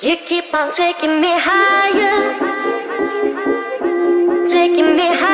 You keep on taking me higher, taking me higher.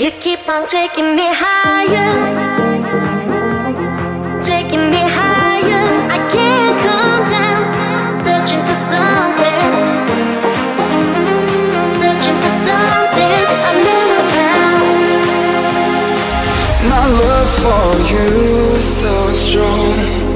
You keep on taking me higher, taking me higher. I can't come down, searching for something. My love for you so strong